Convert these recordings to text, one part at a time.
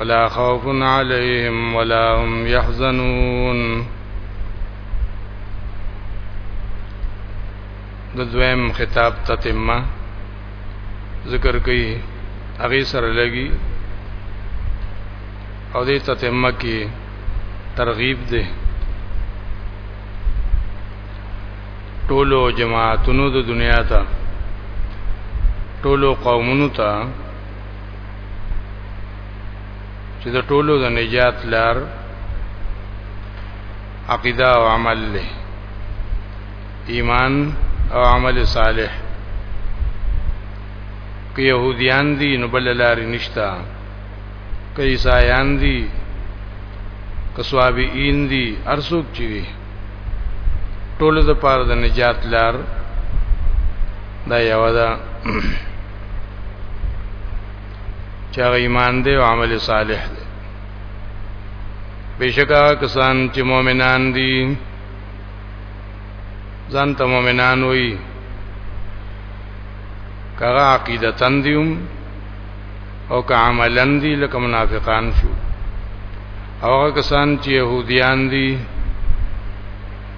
ولا خوف عليهم ولا هم يحزنون د دویم خطاب تتمه ذکر کوي هغه سره لګي او دې تتمه کې ترغیب ده ټولو جماعتونو د دنیا ته ټولو قومونو ته چې د ټولو د نجات لار عقیده او عمل له ایمان او عمل صالح که يهوديان دي نو بل لار نشتا که عیسایان دي که صوابئین دي ارسوک چي دي ټولو د پاره د نجات لار دا یو ده چې هغه ایمان دی او عمل صالح دی بشکا کسان چې مؤمنان دي ځان ته مؤمنان وي کغه عقیده تندیوم او که عملن دي لکه منافقان شو او کسان چې يهوديان دي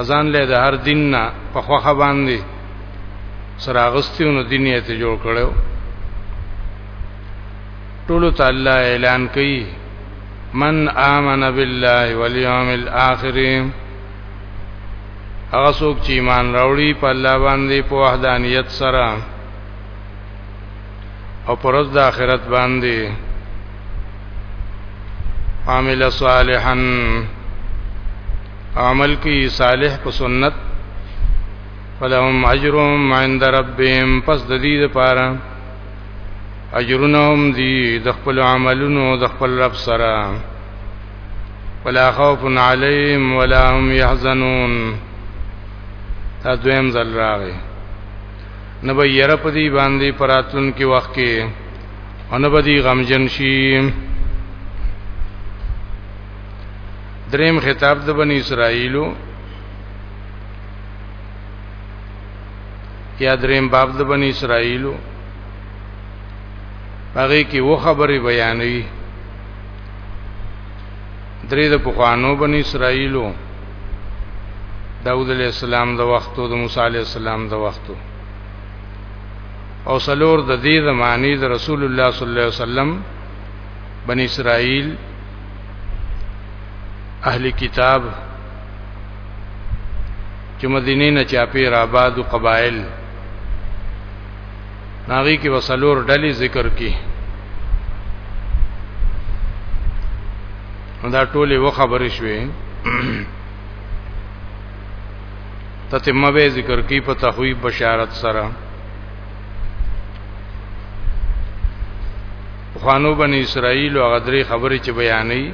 ازان له د هر دین نه په خوخه باندې سراغستیونو دین یې ته جوړ کړو ټول تعالی اعلان کوي من آمن بالله والیوم الاخر هغه څوک چې ایمان راوړي په الله باندې په وحدانیت سره او پرز د آخرت باندې عامل صالحا عمل کی صالح په سنت فلهم اجرهم عند ربهم پس د دې لپاره اجرونهم دی د خپل عملونو د خپل رب سره ولا خوف عليهم ولا هم يحزنون دا دویم ځل راغی نه به یره په دی باندې پراتلون کې وخت کې او نه به دی غمجن شي دریم خطاب د بنی اسرائیلو یا دریم باب د بنی اسرائیلو هغه کې و خبرې بیانوي درې د پخوانو بنی اسرائیلو داود علیہ السلام د وختو د موسی علیہ السلام د وختو او سلور د دې زمانی د رسول الله صلی الله علیه وسلم بن اسرائیل اهلی کتاب چې مدینه نه چاپی را آباد قبایل ناغي کې وسلور ډلې ذکر کې دا ټولې و خبرې شوې تتمه به ذکر کې په تخویب بشارت سره خوانو بنی اسرائیل او غدری خبرې چې بیانې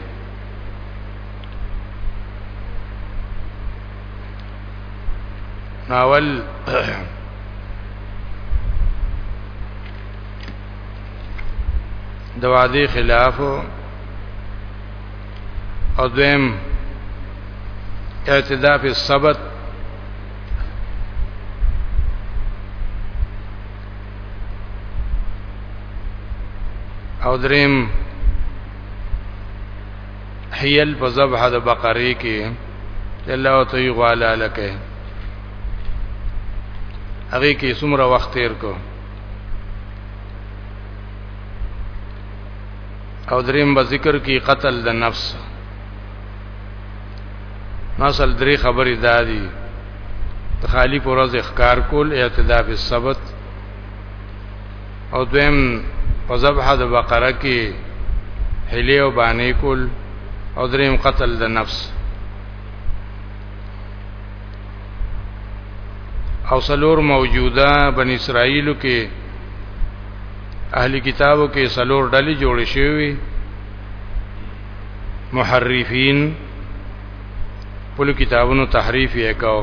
ناول د وادي خلاف او دویم اعتداء فی السبت او دریم حیل په ذبح د بقره کې الله ته یې غواله لکه هغه کې څومره وخت تیر کو او دریم به ذکر کې قتل د نفس نسل درې خبرې دادي خالی پر ورځ اخکار کول اعتداء بالسبت او دویم په ذبح د بقره کې حلی او باندې کول او دریم قتل د نفس او سلور موجوده بن اسرائیلو کې اهلی کتابو کې سلور ډلې جوړ شوی محرفین په کتابونو تحریف یې کاو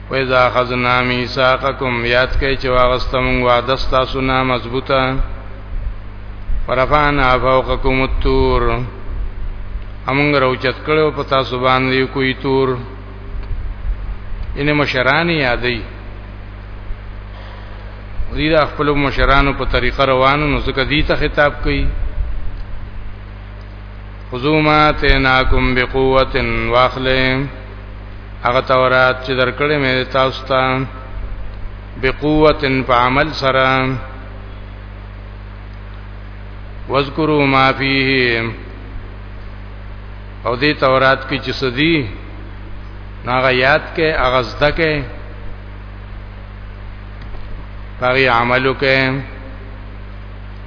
و اذا خذنا میثاقکم یاد کئ چې واغستم وعده تاسو نه مضبوطه فرفعنا فوقکم التور امنګ روچت کړو په تاسو باندې کوئی تور ینه مشران یادې دې د خپل مشرانو په طریقه روانو نو ځکه دې ته خطاب کوي خذو ما تیناکم بقوت واخلې هغه تورات چې درکړې مې تاسو ته بقوت په عمل سره واذکروا ما فیه او دې تورات کې چې سدي هغه یاد کې هغه زده کې هغه عملو کې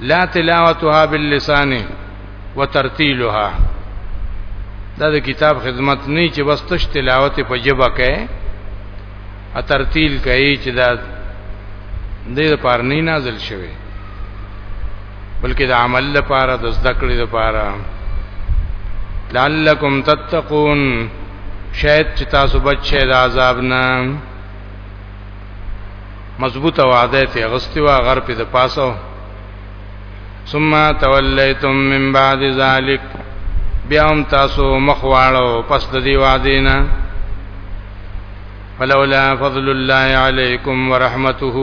لا تلاوتها باللسان وترتیلها دا د کتاب خدمت نه چې بس تش تلاوت په جبه کې ا ترتیل کوي چې دا د دې پر نه نازل شوی بلکې د عمل لپاره د زده کړې لپاره لعلکم تتقون شاید چې تاسو بچی د عذاب نه مضبوطه وعده ته غستی وا غر په د پاسو ثم تولیتم من بعد ذلک بیا هم تاسو مخواړو پس د دی وعده نه فلولا فضل الله علیکم ورحمته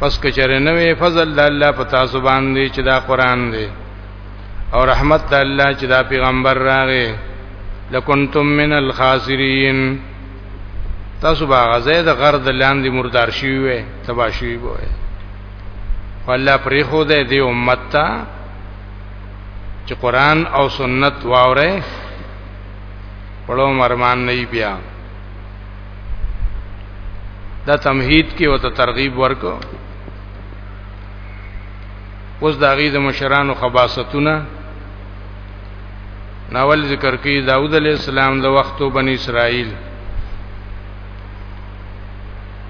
پس کچره نوې فضل د الله په تاسو باندې چې دا قران دی او رحمت د الله چې دا پیغمبر راغی لکنتم من الخاسرین تاسو باغ زید غرد لاندې مردار شي وي تبا شي وي والله پرې خو دې دی امت ته چې قران او سنت واورې پړو مرمان نه بیا دا تمهید کې وته ترغیب ورکو اوس دا غي د مشرانو خباستونه ناول ذکر کوي داوود علی السلام د وختو بنی اسرائیل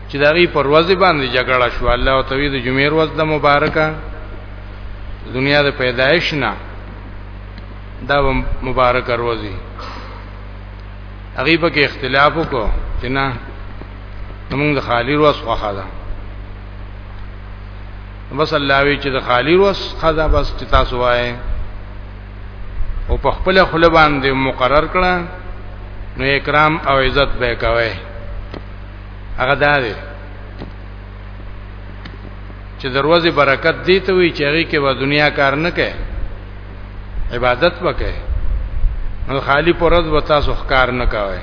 چې دغه پر ورځ باندې جګړه شو الله تعالی د جمعې ورځ د مبارکه دنیا د پیدایش نه دا مبارک ورځي هغه په کې اختلاف وکړو چې نه موږ د خالی ورځ خوخه ده بس الله وی چې د خالی روس خدا بس چې تاسو وای او په خپل خله باندې مقرر کړه نو اکرام او عزت به کوي هغه دا دی چې دروازه برکت دی ته وی چې هغه کې و دنیا کار نه کوي عبادت وکړي نو خالی پر ورځ وتا سو ښکار نه کوي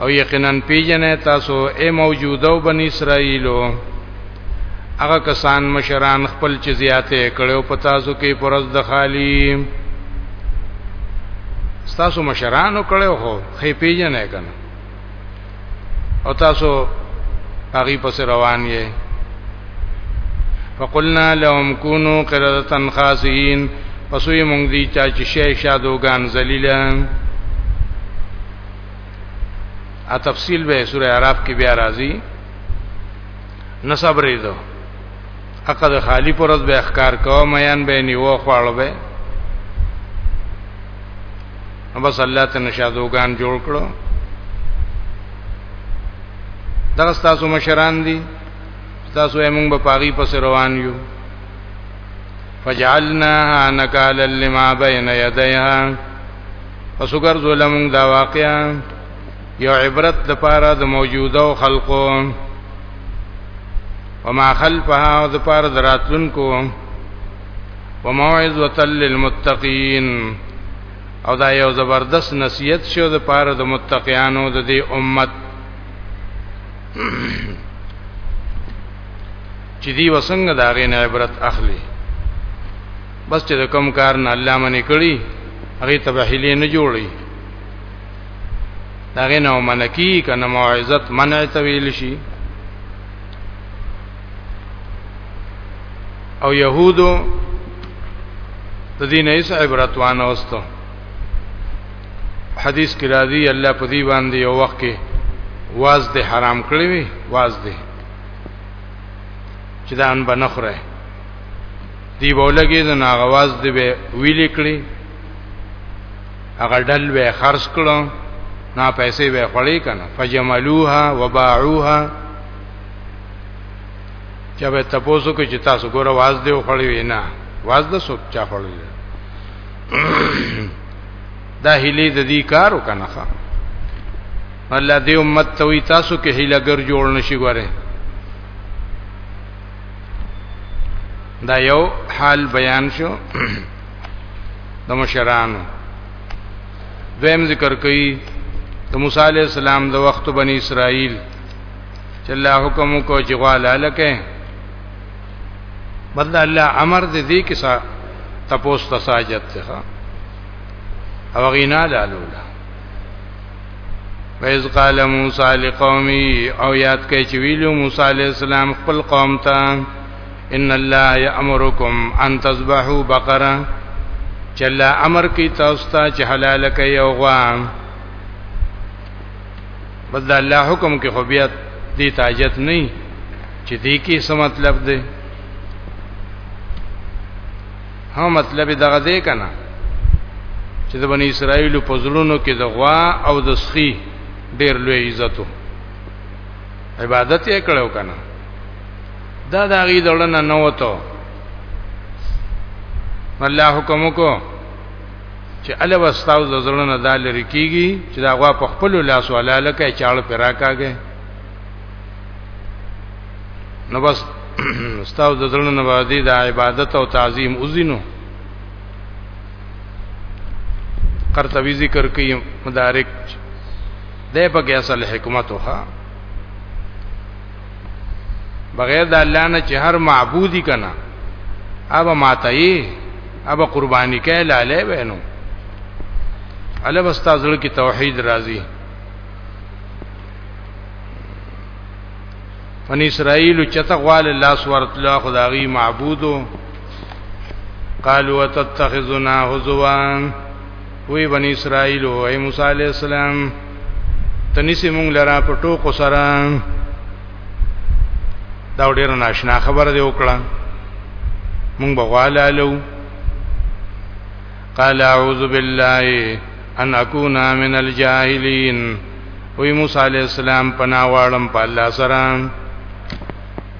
او یقینا پیجنې تاسو اے موجوده او بنی اسرائیلو هغه کسان مشران خپل چې زیاته کړو په تاسو کې پرز د خالی تاسو مشرانو کړو هو خې پیجنې کنه او تاسو هغه پس روان یې فقلنا لهم كونوا قردة خاسئين پسوی مونږ دی چا چې شې شادوغان ذلیلان ا تفصیل به سوره اعراف کې بیا راځي نصب ریدو عقد خالی پرز به اخکار کو میان به نیو خواړو به بس الله ته نشادوغان جوړ کړو دغه تاسو مشران دي تاسو یې موږ په پاغي پس روان یو فجعلناها نکالا لما بین یدیها پس وګرځول موږ دا واقعا یو عبرت لپاره د موجوده خلقو وما خلفها د پاره دراتلونکو وموعظه للمتقین او دا یو زبردست نصیحت شو د پاره د متقیانو د دې امت چې دی وسنګ داغې نه عبرت اخلي بس چې د کوم کار نه الله منې کړی هغه ته به هلي نه جوړي دا غي نه منکی کنه موعظت منع ته ویل شي او يهودو د دین ایس عبرت وانه واستو حدیث کې راځي الله په دې باندې یو وخت کې واز دې حرام کړی وي واز دې چې دا ان بنخره دی بولګي د ناغواز دی به ویلې کړی هغه ډل به خرج کړو نا پیسې به خړې کنه فجملوها وباعوها چې به تاسو کې چې تاسو ګور واز دی خړې وینا واز د سوچ چا خړې دا هلي د دې کارو کنه الله دې امت ته وي تاسو کې هیلګر جوړ نشي ګوره دا یو حال بیان شو د مشرانو دویم ذکر کوي د موسی علی السلام د وخت بنی اسرائیل چې الله حکم کو چې غواله لکه بدل الله امر دې دې کې سا تپوس تساجت ته او غینا لاله ویز قال موسی لقومی او یاد کړئ چې ویلو موسی علی السلام خپل قوم ته ان الله یامرکم ان تذبحوا بقره چې الله امر کوي تاسو ته چې حلال کوي او غوا بس د الله حکم کې خو بیا دې تاجت نه چې دې کې څه مطلب دی ها مطلب دغه دی کنه چې د بنی اسرائیل په زړونو کې د غوا او د سخی ډیر لوی عزتو عبادت یې کړو کنه دا د غي دړنه نه وته الله حکم کو چې الا واستاو د زړونو د لری کیږي چې دا غوا په خپل لاس ولاله کې چاړ پیرا کاږي نو بس استاد د زړه نه باندې د عبادت او تعظیم وزینو قرطبی ذکر کوي مدارک ده په کې اصل حکمت وها بغیر د الله نه چې هر معبودی کنا ابا ماتای ابا قربانی کای لاله وینو الله واستاذل کی توحید راضی فن اسرائیل چتغوال لاس ورتلا خدای معبودو قالوا تتخذنا هزوا وی بنی اسرائیل او ای موسی علی السلام تنسی مونږ لرا په ټوکو سره دا ډیر ناشنا خبره دی وکړه مونږ بغواله لو قال اعوذ بالله ان اكون من الجاهلين وی موسی علی السلام پنا واړم په الله سره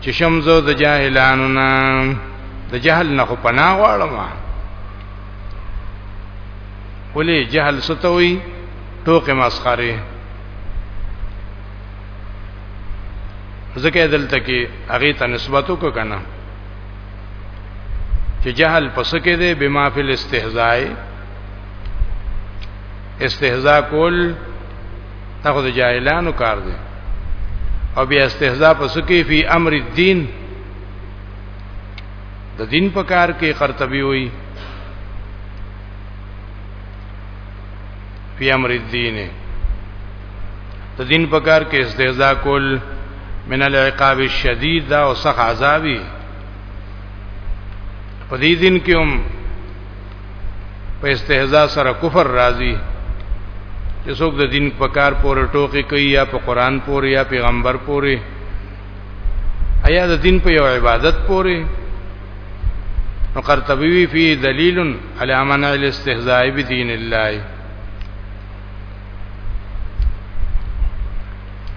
چې شمزو د جاهلانو نه د جهل نه پنا واړم ولی جهل ستوي ټوکه مسخره ځکه دلته کې هغه ته نسبت وکړه کنه چې جهل پسکه دې بما فی الاستهزاء استهزاء کول دا خو د جاهلانو کار دی او بیا استهزاء پس کې فی امر الدین د دین په کار کې قرطبی وی فی امر الدین د دین په کار کې استهزاء کول من العقاب الشدید دا او سخت عذابی په دې دین کې هم په استهزاء سره کفر راځي چې څوک د دین په کار پورې ټوکی کوي یا په قران پورې یا پیغمبر پورې ایا د دین په یو عبادت پورې نو قرطبی فی دلیل علی منع الاستهزاء بدین الله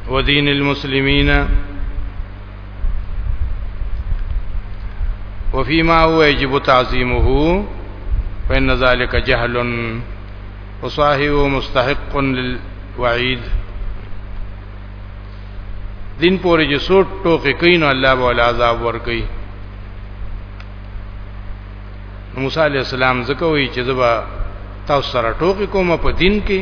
ودین المسلمین وفيما هو يجب تعظيمه فإن ذلك جهل وصاحبه مستحق للوعيد دین پورې چې سوټ ټوکې کین الله به ول عذاب ور کوي موسی علی السلام زکه وی چې زبا تاسو سره ټوکې کوم په دین کې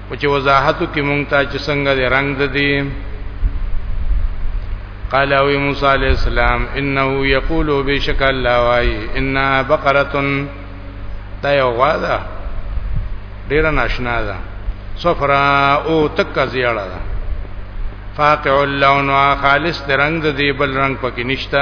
او چې وضاحتو کې مونږ ته چې څنګه د رنگ د دي قال او موسی علی السلام انه یقول بشک الله وای انها بقره دا یو غواده ډیر ناشنا ده صفرا او تک زیړه ده فاقع اللون خالص رنگ د دې بل رنگ پکې نشته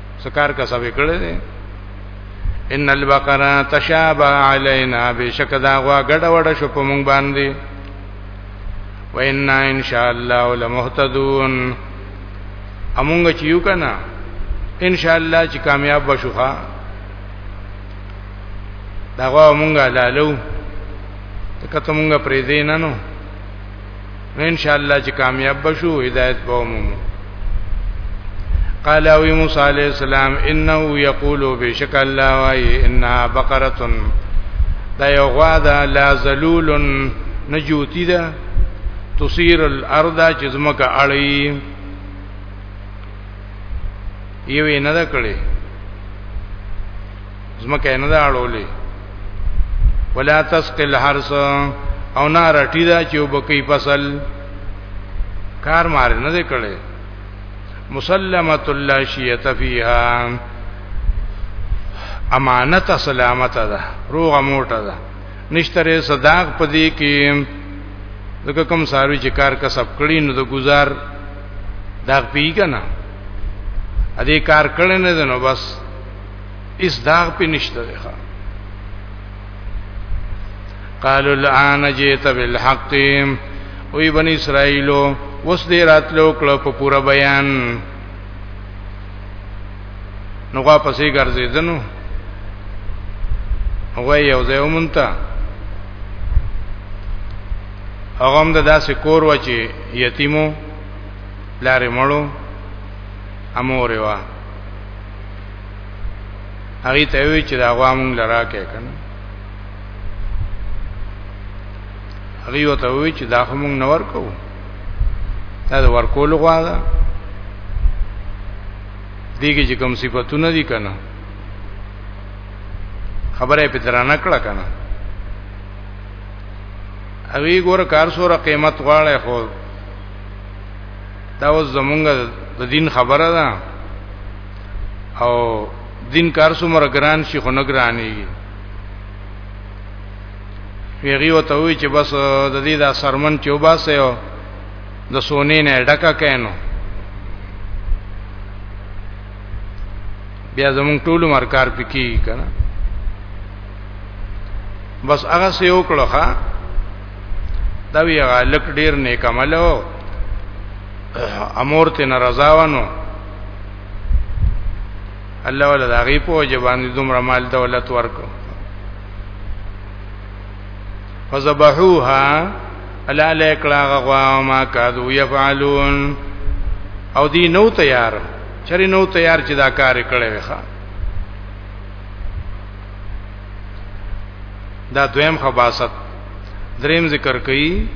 سکار کا سبې کړې دي ان البقره تشابه علينا بشک دا غوا ګډه وډه شو په مونږ باندې وإنا إن شاء الله لمهتدون امونږ چې یو کنه ان شاء الله چې کامیاب بشو ښا دا غوا مونږه لالو ته کته مونږه پرې دینانو نو ان شاء الله چې کامیاب بشو هدایت به مومو قال او موسی علیہ السلام انه یقول بشک الله وای انها بقره دا یو غوا ده لا ذلول نجوتی ده تصير الارض چې زمکه اړي یوې نه ده کړې زمکه نه دا اړولې ولا تسقل حرس او نه رټی دا چې وبکی فصل کار مار نه دی کړي مسلمت الله شیت فیها امانت سلامت ده روغ موټه ده نشتره صداق پدې کې دغه کوم ساروی چې کار کسب کړي نو د گزار دا پیګه نه ا دې کار کړي نه نو بس اس داغ په نشته ده قالوا الان جئت بالحق وی بنی اسرائیلو وس دې راتلو کړه په پورا بیان نو واپسې ګرځې دنو هغه یو ځای ومنتا هغه هم د داسې کور و چې یتیمو لارې مړو امور وا هغه ته وی چې دا غوا مونږ لرا کې کنه هغه یو ته وی چې دا مونږ نور کو دا ورکول غوا ده دیږي چې کوم صفاتونه دي کنه خبره په ترانه کړه کنه اوی ګور کار سره قیمت غواړي خو دا اوس زمونږ د دین خبره ده او دین کار څومره ګران شي خو نه ګرانېږي پیغي وته وی چې بس د دې دا سرمن چوبا سه یو د سونې نه ډکا کینو بیا زمون ټول مرکار پکې کړه بس هغه سه یو کړه دا وی غالک ډیر نیک عمل او امور ته ناراضه ونه الله ولا دا غي په جوان دومره مال دولت ورکو فذبحوها الا لکلا غوا ما کادو يفعلون او دی نو تیار چری نو تیار چې دا کار کړي وخا دا دویم خباست دریم ذکر کوي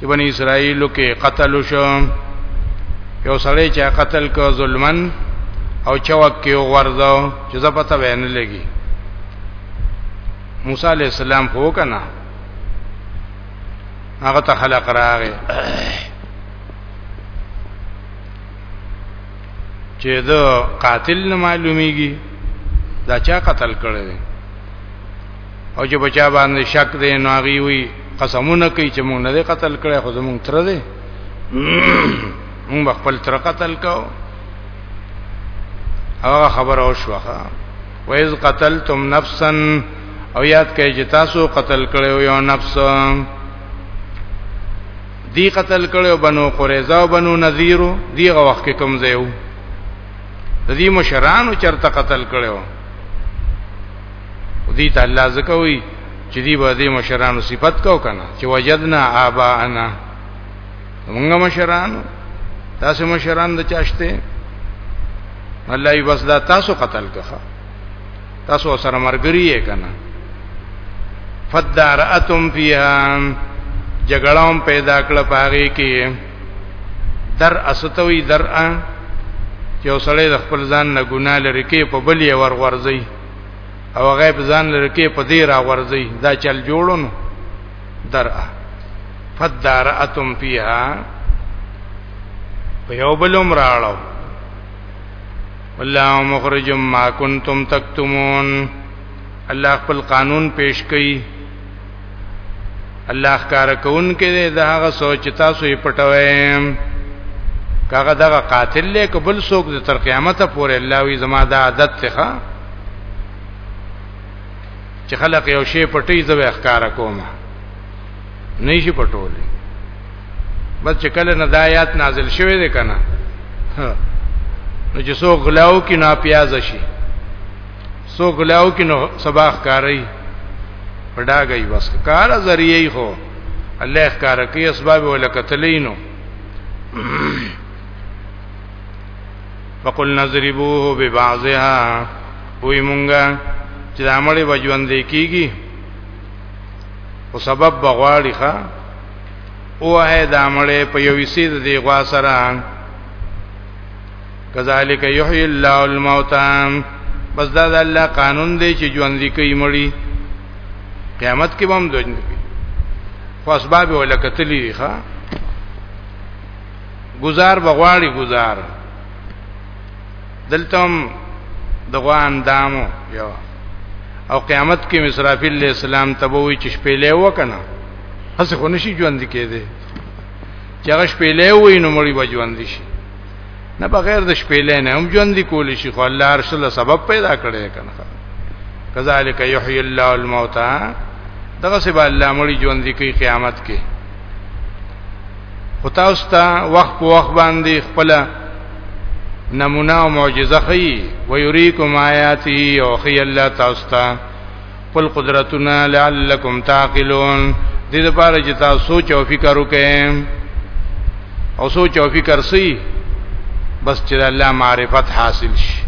چې بنی اسرائیل کې قتل شو یو سړی چې قتل کو ظلمن او چوک کې وغورځو چې زه پته وین لګي موسی علی السلام خو کنه هغه ته خلق راغی چې دا قاتل نه معلومیږي دا چا قتل کړی او چې بچا باندې شک دی نو هغه وی قسمونه کوي چې مونږ نه قتل کړي خو زمونږ تر دی مونږ خپل تر قتل کو هغه خبر او شوخه وایز قتلتم نفسا او یاد کړئ چې تاسو قتل کړي یو نفس دی قتل کړو بنو قریظه او بنو نذیر دی غوخ کې کوم ځای وو د دې مشرانو چرته قتل کړو دې ته الله زکوي چې دې به دې مشرانو صفت کو کنه چې وجدنا آباءنا موږ مشرانو تاسو مشران د چاشته الله یې بس دا تاسو قتل کړه تاسو سره مرګري یې کنه فدارتم فیها جګړاوم پیدا کړ پاره کې در استوي در ا چې وسړی د خپل ځان نه ګناه لري کې په بل یې ورغورځي او غیب ځان لري کې په دې را غورځي دا چل جوړونو در ا فدارتم فیها په یو بل عمراړو والله مخرج ما کنتم تکتمون الله خپل قانون پیش کړي الله ښکار کون کې د هغه سوچ تاسو یې پټوي کاغه دغه قاتل له قبل سوق د تر قیامت پورې الله وی زما د عادت څخه چې خلق یو شی پټي زو ښکار کوم نه شي پټولې بس چې کله نه دایات نازل شوه دې کنه نو چې سو غلاو کې نا پیاز شي سو غلاو کې نو سبا ښکاری پډاګي بس کار ذریعہ خو الله ښکار کوي اسباب ولا قتلینو فقل نضربوه ببعضها وی مونږه چې د عملي وجوند کیږي او سبب بغواړي ښا او هه د عملي په یو سید دی غوا سره کذالک یحیی الله الموتى بس دا د الله قانون دی چې ژوند دي کوي مړی قیامت کې به هم دوی خو اسباب ولکتلی دی ښا گزار بغواړي گزار دلتم دغه اندامو یو او قیامت کې مسرافیل علیہ السلام تبوي چې شپې له وکنه هڅه خو نشي ژوند کېده چې هغه شپې له وینو مړی بجوند شي نه بغیر د شپېلې نه هم ژوند کول شي خو الله عرش له سبب پیدا کړی کنه کذالک یحیی الله الموتى دغه سبا الله مړي ژوند کوي قیامت کې خو تاسو ته وخت په وخت باندې خپل نمونه او معجزه خي ويريكم آیاته او خي الله تاسو ته خپل قدرتونه لعلکم تعقلون دې لپاره چې تاسو سوچ او فکر وکئ او سوچ او فکر سي بس چې الله معرفت حاصل شي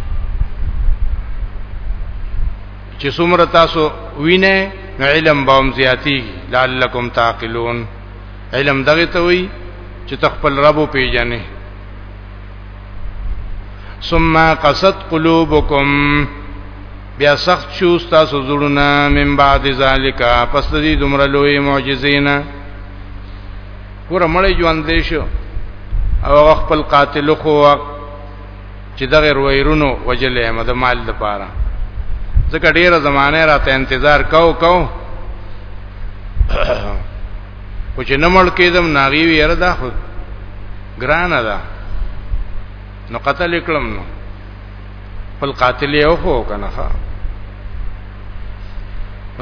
چې څومره تاسو وینئ علم به هم زیاتی لعلکم تعقلون علم دغه ته وي چې تخپل رب پیژنې ثم قصد قلوبکم بیا سخت شو تاسو زړونه من بعد ذالک پس د دې دومره لوی معجزینا ګور مړی ژوند دی شو او خپل قاتل خو چې دغه رویرونو وجلې هم د مال د پاره ځکه ډیره زمانه راته انتظار کاو کاو او چې نمړ کېدم ناغي ویره ده خو ګرانه ده نو قتل کړم نو خپل قاتل یې او خو کنه ښا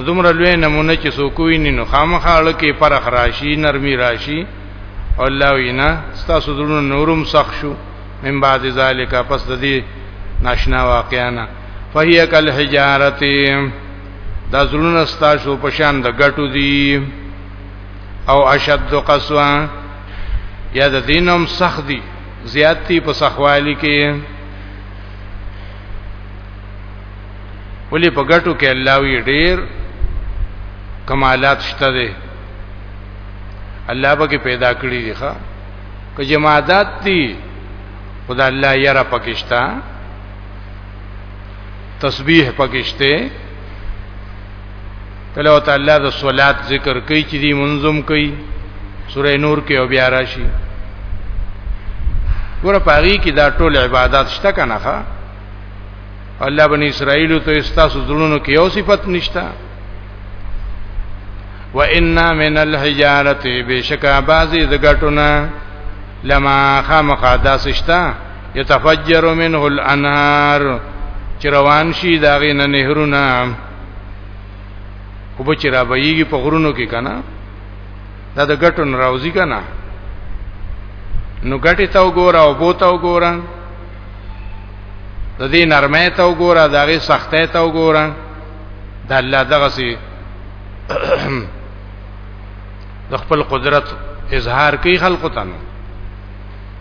دومره لوی نمونه چې څوک ویني نو خامخا لکه پرخ راشي نرمي راشي الله وینا ستاسو درونو نورم سخ شو من بعد ذالک پس د دې ناشنا واقعانا فهي کل حجارته دا زړونه ستاسو په شان د غټو دي او اشد قسوا یا د دینم سخت دي زیات دي په سخوالي کې ولې په ګټو کې الله وی ډیر کمالات شته دي الله پکې پیدا کړی دي ښا که جماعات دي خدای الله یې را پکښتا تسبیح پکشته کله او تعالی د صلات ذکر کوي چې دی منظم کوي سوره نور کې او بیا راشي ګور پاغي کې دا ټول عبادت شته کنه ښا الله بن اسرائیل ته استاسو زړونو کې یو صفت نشتا و ان من الحجاره بشکا بعضی د غټونه لما خامخا داسشتا یتفجر منه الانهار چروان شي داغه نه نهرونه او بچی را بېږي په غرونو کې کنه دا د ګټو نه راوځي کنه نو ګټي تا وګوره او بو تا وګوره د دې نرمه تا وګوره د هغه سختۍ تا وګوره د الله دغه سي د خپل قدرت اظهار کوي خلق ته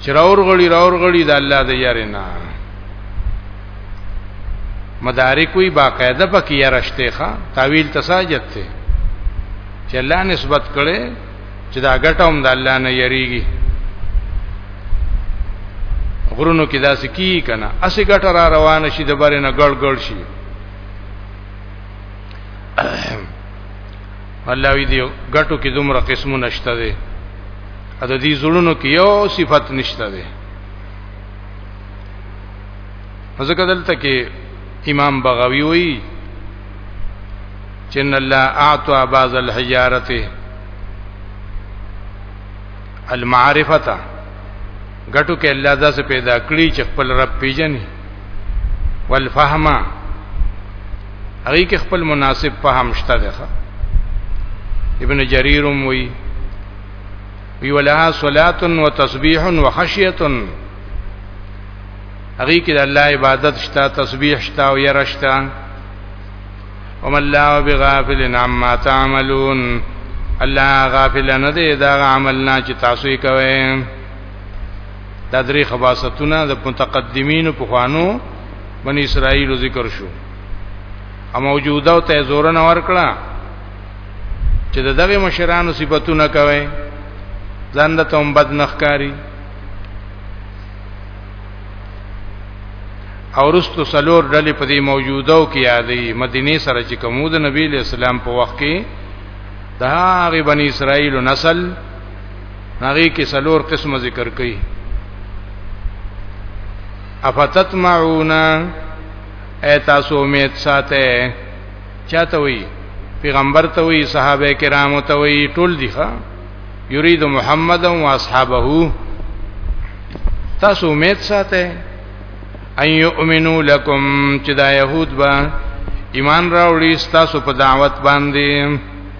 چې راور غړي راور غړي د الله د یاره نه مدارک وی باقاعده پکې یاره شته ښا تعویل تساجت ته چې الله نسبت کړي چې دا غټوم د الله نه یریږي غرونو کې داسې کی کنه اسی غټه را روان شي د بارې نه ګړ ګړ شي الله وی دی غټو کې دومره قسمو نشته دی ا د دې زړونو کې یو صفت نشته دی ځکه دلته کې امام بغوی وی چې ان الله اعطى بعض الحجارته المعرفه غټو کې الله داسې پیدا کړی چې خپل رب پیژني والفهمه هغه کې خپل مناسب فهم شته ده ابن جرير وی وی ولها صلات و تسبيح و خشيه هغه کې د الله عبادت شته تسبيح شته او ير شته وما الله بغافل عما تعملون الله غافل نه دی دا عملنا چې تاسو یې کوئ دا درې خباستونه د متقدمینو په خوانو بنی اسرائیل ذکر شو او موجوده او ته زور نه ورکړه چې د دغه مشرانو صفاتونه کوي ځان د توم بد نخکاری او رستو سلور ډلې په دې موجوده او کې یادې مدینه سره چې کومو د نبی له اسلام په وخت کې د هغه بنی اسرائیل نسل هغه کې سلور قسمه ذکر کړي افتتمعون ایتاسو امید ساته چاته وی پیغمبر ته وی صحابه کرامو ته وی ټول دي ښا یرید محمد او اصحابہ تاسو امید ساته ان یؤمنو لکم چې دا يهود با ایمان راوړي تاسو په دعوت باندې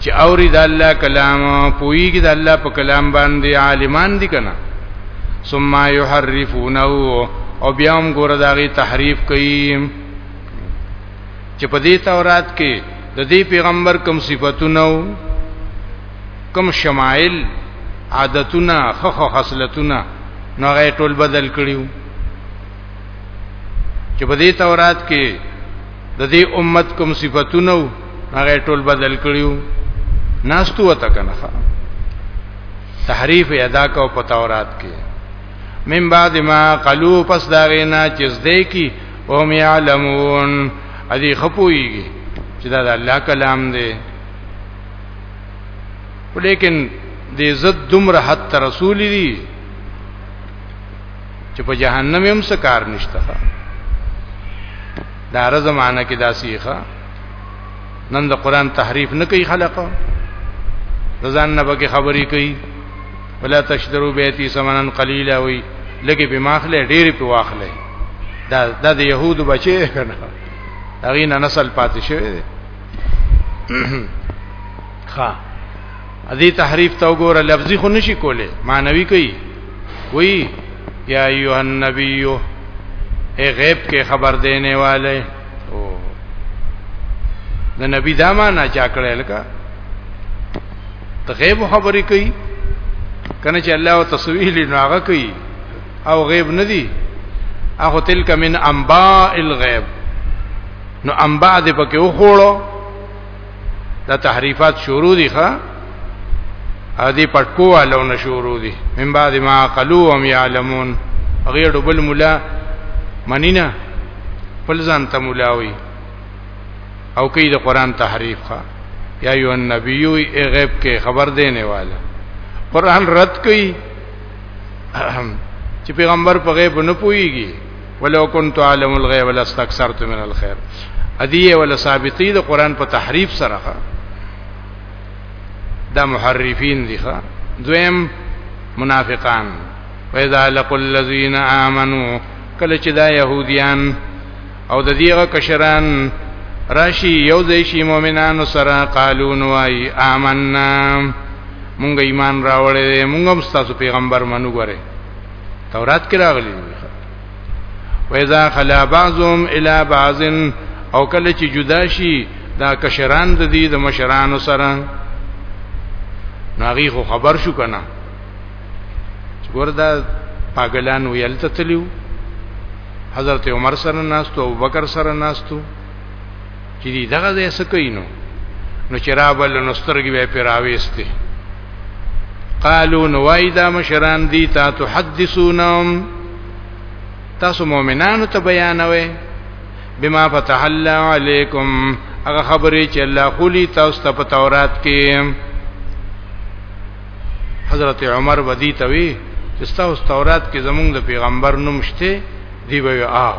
چې اوري د الله کلام پويږي د الله په کلام باندې عالمان دي کنه ثم يحرفونه او بیا هم ګوره داغي تحریف کوي چې په دې تورات کې د دې پیغمبر کوم صفاتونه کوم شمایل عادتونه خخ خصلتونه نو غي ټول بدل کړیو چې په دې تورات کې د دې امت کوم صفاتونه هغه ټول بدل کړیو ناستو وته کنه تحریف ادا کو په تورات کې من بعد ما قلو پس دا غینا چې زده کی او هم یعلمون ادي خپويږي چې دا د الله کلام دی ولیکن د عزت دومره حد رسول دی چې په جهنم هم څه کار نشته دا رز معنی کې دا سیخه نن د قران تحریف نه کوي خلق ځان نه به خبرې کوي ولا تشترو بیتی سمنن قلیلا وی لګي په ماخله ډېر په واخله دا د يهود بچي کنه هغه نه نسل پاتې شوی دی ها ادي تحریف تا وګوره لفظي خو نشي کوله معنوي کوي وی یا ایه النبی اے غیب کې خبر دینے والے او د نبی دا معنا چا کړه لکه ته غیب خبرې کوي کنه چې الله او تسویل نو هغه کوي او غیب ندی اخو تلک من انباء الغیب نو انباء دې پکې وخوړو دا تحریفات شروع دي ښا ادي پټکو والو نه شروع دي من بعد ما قلو هم يعلمون غیر بل مولا منینا پلزان ته مولاوي او کوي د قران تحریف ښا یا ایو النبی ای غیب کې خبر دینے والا قران رد کوي چې پیغمبر په غیب نه پويږي ولو كنت اعلم الغيب لاستكثرت من الخير ادیه ولا ثابتې د قران په تحریف سره دا محرفین دي ښا دویم منافقان واذا لقوا الذين امنوا کله چې دا يهوديان او د دیغه کشران راشي یو ځای شي مؤمنانو سره قالون وای آمنا مونږ ایمان راوړې مونږ هم ستاسو پیغمبر منو غره تورات کې راغلي دي وإذا خلا بعضهم إلى بعض او کله چې جدا شي دا کشران د دې د مشرانو سره ناغي خو خبر شو کنه ګوردا پاګلان ویل ته تلیو حضرت عمر سره ناستو ابوبکر سره ناستو چې دی دغه ځای سکینو نو چې رابل نو سترګې به پیراويسته قالو نو وای دا مشران دی تا تحدثونهم تاسو مؤمنانو ته بیانوي بما فتح الله علیکم هغه خبرې چې الله خولي تاسو ته په تورات کې حضرت عمر ودی توی چې تاسو تورات کې زمونږ د پیغمبر نوم شته دی وی آو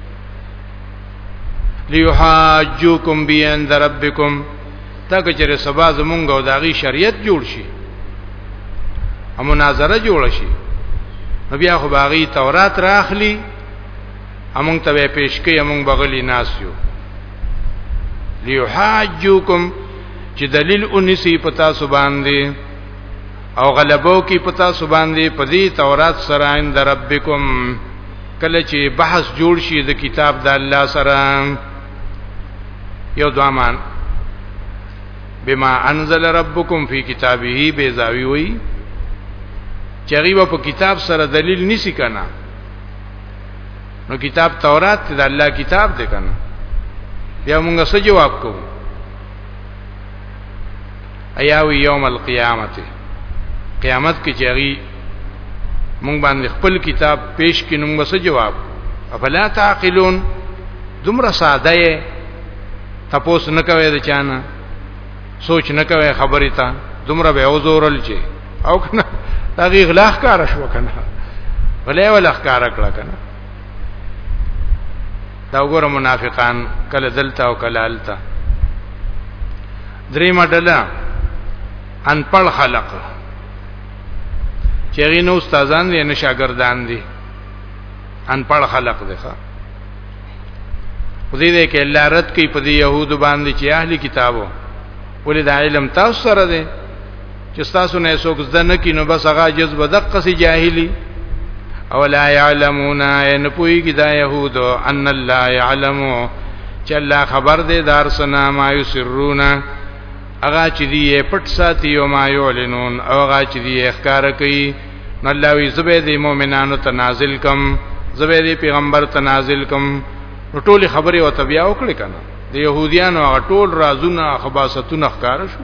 لیحاجوکم بیان در ربکم تا که چېرې سبا زمونږ او داغي شریعت جوړ شي او مناظره جوړ شي نو بیا خو باغی تورات راخلی امون ته پیش کوي امون بغلی ناس یو لیحاجوکم چې دلیل اونیسی پتا سو باندې او غلبو کی پتا سبان دی پدی تورات سره عند ربکم کله چې بحث جوړ شي د کتاب د الله سره یو دوامان بما انزل ربکم فی کتابه بیزاوی وی چری و په کتاب سره دلیل نسی کنا نو کتاب تورات د الله کتاب دی کنا بیا موږ څه جواب کوو ایاوی یوم القیامت قیامت کې چاغي مونږ باندې خپل کتاب پیش کینوم بس جواب افلا تعقلون دومره ساده یې تاسو نه کوي د چانه سوچ نه کوي خبرې ته دومره به اوزورل چې او کنه هغه اغلاق کار شو کنه ولې ولا ښکارا کړه کنه دا وګوره منافقان کله دلته او کله الته دریمه ډله ان پړ خلق چې غي نو استادان دي نه شاګردان دي ان پړ خلق دي ښا خدای دې کې الله رد کوي په دې يهود باندې چې اهلي کتابو ولې دا علم تاسو سره دی چې تاسو نه څوک زده نه کینو بس هغه جذب دقه سي جاهلی او لا يعلمون ان پوي کی دا يهود ان الله يعلم چې الله خبر دې دار سنا ما يسرون اغا چې دې پټ ساتي او ما يعلنون او اغا چې دې اخکار کوي نو الله وی زبې دې مؤمنانو تنازل کم زبې دې پیغمبر تنازل کم ټولې خبرې او تبیا وکړې کنه د يهوديانو ټول رازونه خباستونه ښکار شو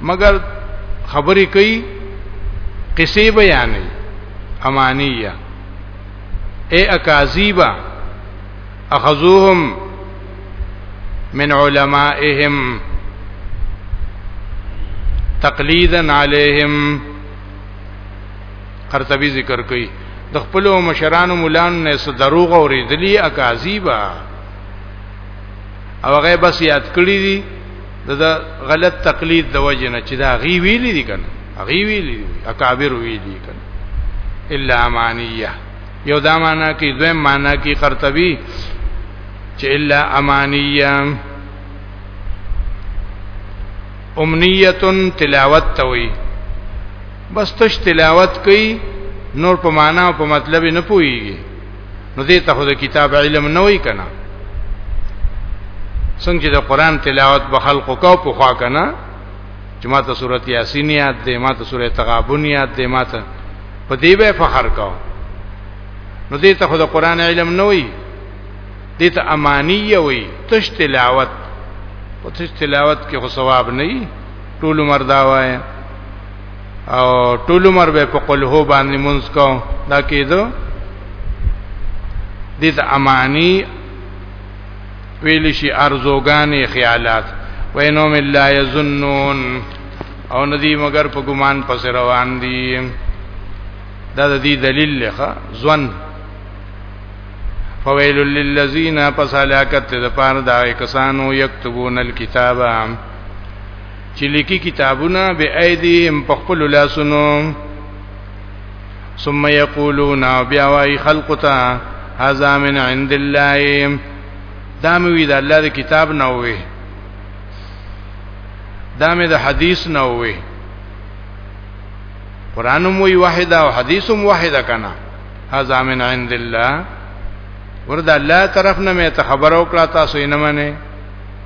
مګر خبرې کوي قصې بیانې امانیه اے اکاذیبا اخذوهم من علمائهم تقلیدا علیهم قرطبی ذکر کوي د خپل مشرانو مولان نه څه دروغ اوریدلی اکاذیبا او هغه بس یاد کړی دي دا غلط تقلید د وجه نه چې دا غي ویلي دي کنه غي ویلي دي اکابر ویلي دي کنه الا امانیه یو دا معنا کې دویم معنا کې قرطبي چې الا امانیه امنیه تلاوت توي بس تش تلاوت کوي نور په معنا او په مطلب نه پويږي نو دې ته خو د کتاب علم نه وای کنه څنګه د قران تلاوت به خلقو کو په خوا کنه چې ماته سورته یاسین یاد دې ماته سورته تغابن یاد دې ماته په دې به فخر کو نو دې ته خو د قران علم نه وای دې ته امانیه وای تش تلاوت په تش تلاوت کې خو ثواب نه ټول مردا وای او ټول عمر به په قل هو باندې مونږ کو دا کېدو د دې امانی ویل شي ارزوګانې خیالات وینهم لا یظنون او ندی مگر په ګمان پس روان دي دا د دې دلیل لخوا ځوان فویل للذین پس هلاکت د پاره دا کسانو یكتبون الكتاب چې لیکي کتابونه به ايديهم په خپل لاسونو ثم یقولون بیا وای خلق تا هذا من عند الله دا مې وی د الله د کتاب نه وې دا مې د حدیث نه وې قران مو وی واحده او حدیث مو واحده کنا هذا من عند الله ورته الله طرف نه مې ته خبر او کړه تاسو یې نه منئ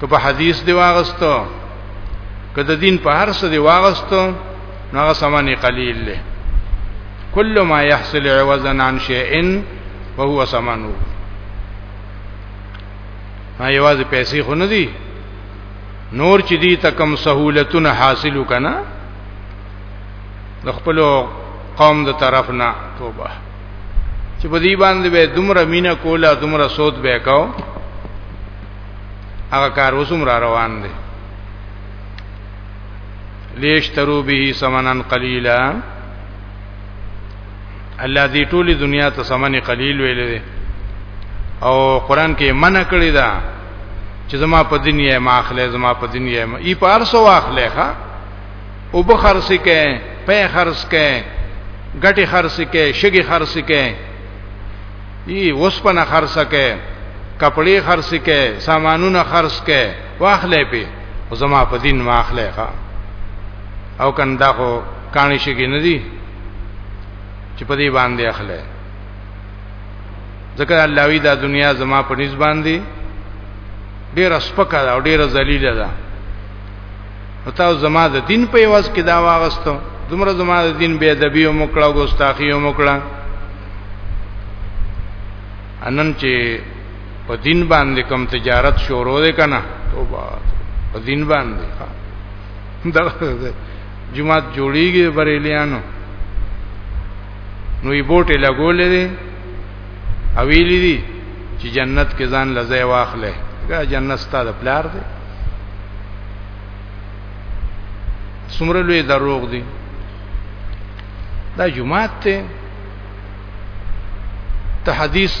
که په حدیث دی واغستو که د دین په هر څه دی واغستو نو هغه سمانی قلیل له کل ما يحصل عوضا عن شيء وهو سمنو ما یوازې پیسې خو نه دي نور چې دي تکم سہولتونه حاصلو کنا د خپل قوم د طرف نه توبه چې په دې باندې به دومره مینا کوله دومره سود به کاو هغه کار وسوم را روان دی لیشترو به سمنن قلیلا الله دې ټولي دنیا ته سمن قلیل ویل دي او قران کې منع کړی دا چې زما په دنیا ما اخلي زما په دنیا ما ای پار سو اخلي ښا او به خرڅ کې په خرڅ کې ګټي خرڅ کې شګي خرڅ کې ای وسپنه خرڅه کې کپڑے خرڅ کې سامانونه خرڅ کې واخلې په زما په دین واخلې ښا او کنده خو کانی شي کې ندي چې په دې باندې اخلې ځکه الله وی دا دنیا زما په نس باندې ډېر سپکه او ډېر ذلیل ده او تاسو زما د دین په عوض کې دا واغستو دومره زما د دین بے ادبی او مکړه او ګستاخی او مکړه انن چې په دین باندې کوم تجارت شروع دی کنه توبه په دین باندې دا جمعات جوړیږي بریلیانو نو یې بوټه لګولې او ویلي دي چې جنت کې ځان لځه واخلې دا جنت ستاسو پلار دی څومره لوی دروغ دي دا جمعات ته ته حدیث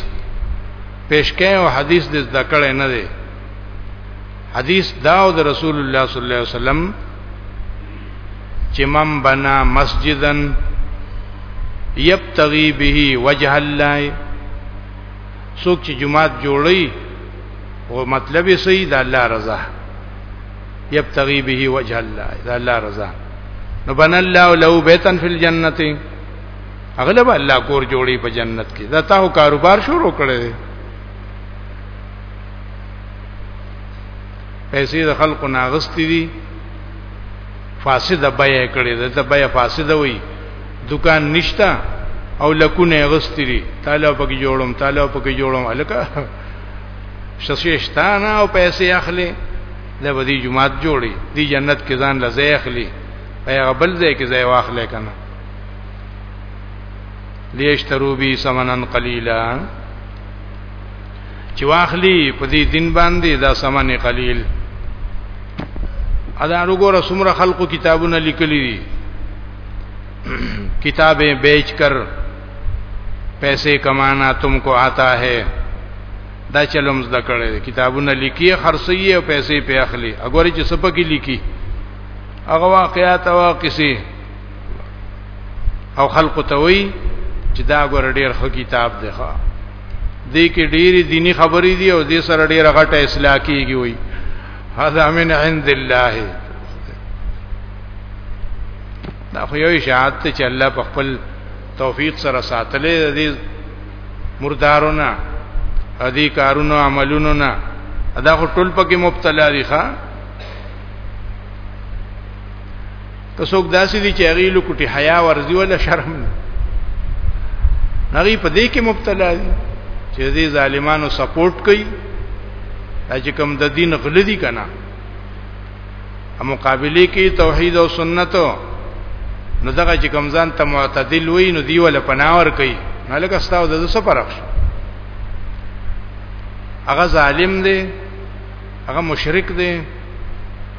پیش کړي او حدیث د ذکر نه دی حدیث دا او د رسول الله صلی الله علیه وسلم چې من بنا مسجدن یبتغي به وجه الله څوک چې جمعات جوړي او مطلب یې صحیح د الله رضا یبتغي به وجه الله د الله رضا نو بنا الله له بیتن فی الجنه اغلب الله کور جوړي په جنت کې دا تاسو کاروبار شروع کړی پیسې د خلکو ناغستی دي فاسده بیا کړی ده ته بیا فاسده وي دکان نشتا او لکونه غستی دي تعالی پکې جوړم تعالی پکې جوړم الکه شسیشتانه او پیسې اخلي د بدی جماعت جوړي دی جنت کې ځان لزه اخلي هغه بل ځای کې ځای واخلې کنه لیشترو بی سمنن قلیلا چې واخلي په دې دین باندې دا سمنه قلیل ادا وګوره څومره خلقو کتابونه لیکلي دي کتابیں بیچ کر پیسے کمانا تم کو آتا ہے دا چلم زده کړی کتابونه لیکي خرڅي او پیسې په اخلي اګوري چې سپکی لیکي هغه واقعات او قصې او خلق ته وی چې دا ګور ډیر خو کتاب دی ښا دې کې ډېری دینی خبرې دي او دې سره ډېر غټه اصلاح کیږي وي هذا من عند الله دا خو یو اشاعت ته چې الله په خپل توفیق سره ساتلې دې مردارونه ادي کارونو عملونو نه ادا خو ټول پکې مبتلا دي ښا که څوک داسې دي چې هغه لکټي حیا ورزي ولا شرم هغه په دې کې مبتلا دي چې دې ظالمانو سپورټ کوي چې کوم د دین غل دي کنه مقابله کې توحید او سنت نو دغه چې کوم ځان ته معتدل وي نو دی ولا پناور کوي مالک استاو د څه فرق شو هغه ظالم دی هغه مشرک دی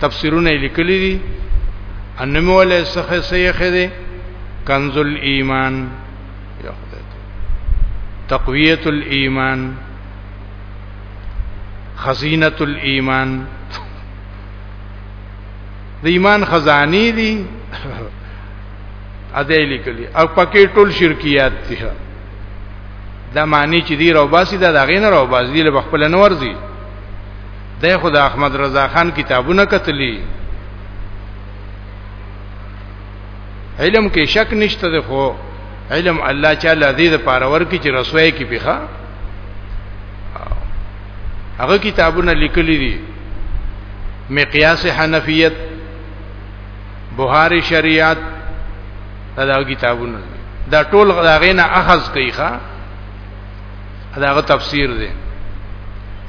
تفسیرونه لیکلي دي انموله څخه سیخ دي کنز الايمان یا خدای تقویت الايمان خزینه الايمان د ایمان خزانی دي اده لیکلي او پکې ټول شرکیات دي دا معنی چې دی راو باسي دا دغه نه راو باسي دی له خپل نور دي د خدا احمد رضا خان کتابونه کتلی علم کې شک نشته ده خو علم الله تعالی دې د پارور کې چې رسوي کې پیخه هغه کتابونه لیکلي دي مقیاس حنفیت بهاری شریعت دا کتابونه دا ټول غاغینه اخذ کوي ښا داغه تفسیر دی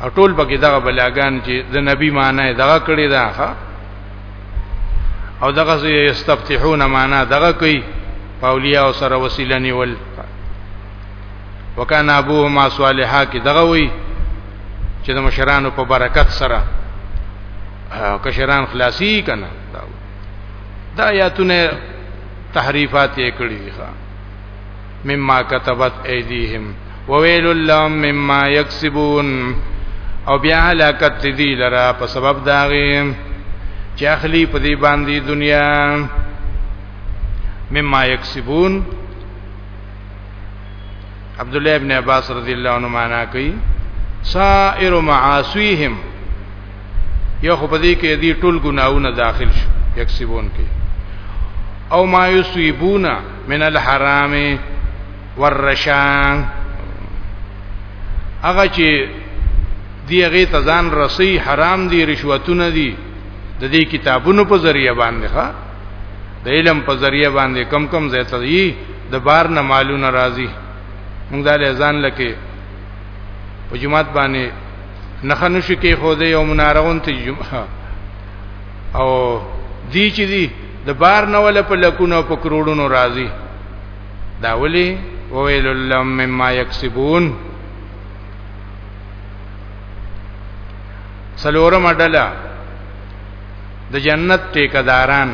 او ټول پکې دغه بلاګان چې د نبی معنی دغه کړی دا ښا او دغه سي استفتحون معنا دغه کوي پاولیا او سره وسیله نیول وکانا ابوهما صالحا کې دغه وی چې د مشرانو په برکت سره کشران خلاصي کنه دا آیاتونه تحریفات یې کړی دي ښا مما كتبت ايديهم وويل لهم مما يكسبون او بیا هلاکت دی لرا په سبب داغه چې اخلي په دې باندې دنیا مما يكسبون عبد الله ابن عباس رضی الله عنه معنا کوي سائر معاصيهم یو خو پدې کې دې ټول ګناونه داخل شو یکسبون کې او ما یصيبون من الحرام والرشان هغه چې دی هغه تزان رسی حرام دی رشوتونه دی د دې کتابونو په ذریعہ باندې ښا د علم په ذریعہ باندې کم کم زیات دی د بار نه مالو ناراضي موږ د ځان لکه په جماعت باندې نخنو شي کې خو دې یو منارغون ته او دی چې دی د بار نه ول په لکونو په کروڑونو راضي دا ولي وویل لهم مما یکسبون سلورم اډلا د جنت ټیکداران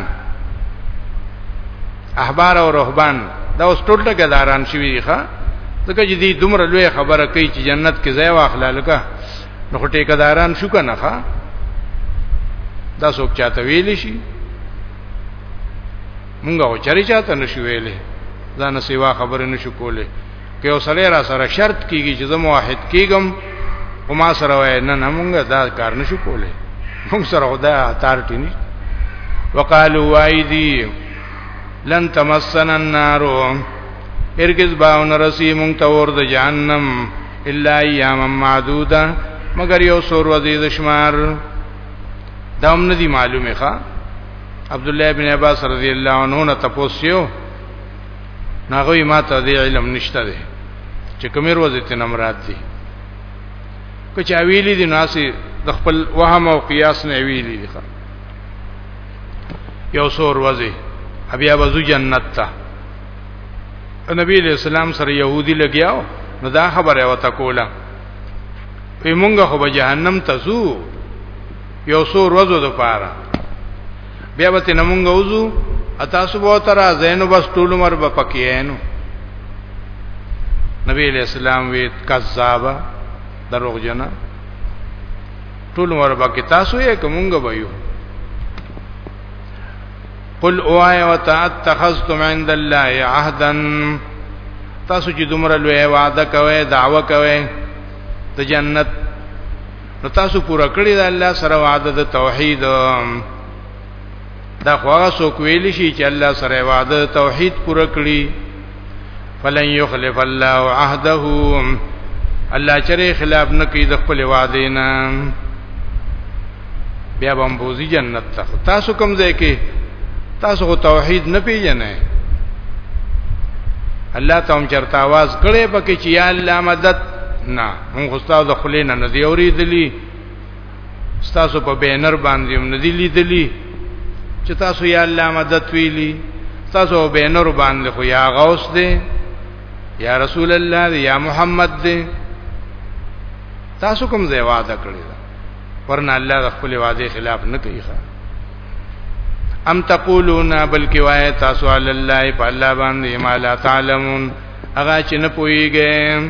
احبار او رهبان دا اوس ټول ټیکداران شوي ښا ځکه چې دې دومره لوی خبره کوي چې جنت کې ځای واخلل کا نو خو ټیکداران شو کنه ښا دا څوک چاته ویل شي مونږ او چری چاته نشو ویلې ځان سیوا خبره نشو کولې که یو سړی را سره شرط کیږي چې زه موحد کیږم او ما سره وای نه نه مونږ دا کار نشو کولې مونږ سره خدای اتارټی نه وقالو وایدی لن تمسنا النار هرگز باون رسی مونږ ته ور د جهنم الا ایام معدوده مگر یو سور وزید شمار دا هم ندی معلومه ښا عبد الله ابن عباس رضی الله عنه نه تپوسیو ناغوی ما ته دی علم نشته دی چې کومیر وزید نه مراد دی که چا ویلی دی ناسی د خپل وهم او قیاس نه ویلی دی ښا یو سور وزید بیا وزو جنت ته نبی علیہ السلام سره يهودي لګیاو نو دا خبره وته کوله په مونږه خو به جهنم ته ځو یو څو ورځې د پاره بیا به تنه مونږه وځو تاسو به تر زینو بس ټول عمر به پکې اینو نبی علیہ السلام وی کذاب دروغ جنا ټول عمر به کې تاسو یې کومګه به یو قل اوای او تاتخذتم عند الله عهدا تاسو چې دومره لوی وعده کوي دعوه کوي د جنت نو تاسو پوره کړی د الله سره وعده د توحید دا خو هغه څوک ویل شي چې الله سره وعده توحید پوره کړی فلن يخلف الله عهده الله چرې خلاف نه کوي د خپل وعده نه بیا به بوزي جنت ته تاسو کوم ځای کې تاسو خو توحید نه پیژنئ الله ته هم چرته आवाज کړي پکې چې یا الله مدد نه هم خو تاسو خلینو نه دی اوریدلی تاسو په بینر باندې هم ندی لیدلی چې تاسو یا الله مدد ویلی تاسو بینر باندې خو یا غوث دی یا رسول الله دی یا محمد دی تاسو کوم ځای وعده کړی دا ورنه الله د خپل وعده خلاف نه کوي ښا ام تقولون بلکی وای تاسو علی الله په الله باندې ما لا تعلمون هغه چې نه پويږئ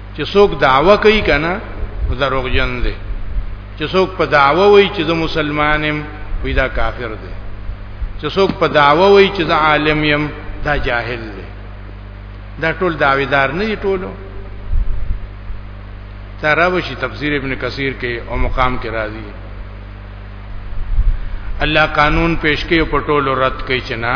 چې څوک دعوه کوي کنه دروغجن دی چې څوک په دعوه وایي چې زه مسلمان یم وی دا کافر دی چې څوک په دعوه وایي چې زه عالم یم دا جاهل دی دا ټول دعویدار نه دي ټولو تراوشی تفسیر ابن کثیر کې او مقام کې راځي الله قانون پیش کوي په ټولو رد کوي چې نه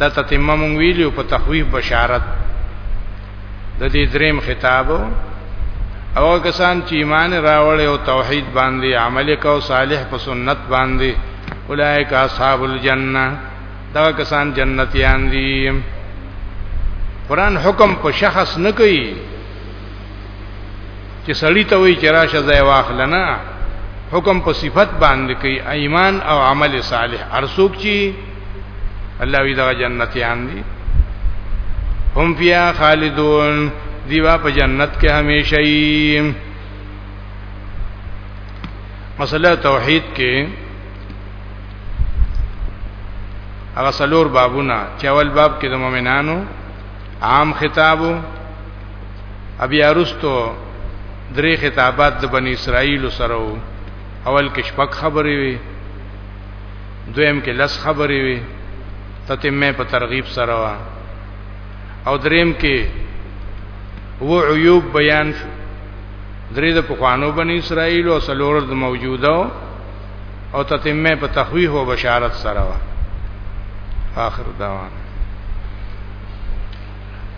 دا تتمه مونږ ویلو په تخویف بشارت د دې دریم خطاب او کسان چې ایمان راوړ او توحید باندې عمل کو صالح په سنت باندې اولئک اصحاب الجنه دا کسان جنتیان دي قران حکم په شخص نه کوي چې سړی ته وی چې راشه ځای واخلنه حکم په صفت باندې کوي ایمان او عمل صالح ارسوک چی الله وی دا جنتیان دي هم فیا خالدون دیوا په جنت کې همیشه یې مسله توحید کې هغه سلور بابونه چې اول باب کې د مؤمنانو عام خطابو ابي ارستو درې خطابات د بنی اسرائیل سره وو اول کې شپږ خبرې وي دویم کې لس خبرې وي تتمه په ترغیب سره وا او دریم کې و عیوب بیان شو درې د پخوانو بنی اسرائیل او سلور د موجوده او تتمه په تخویح او بشارت سره وا اخر دعوانا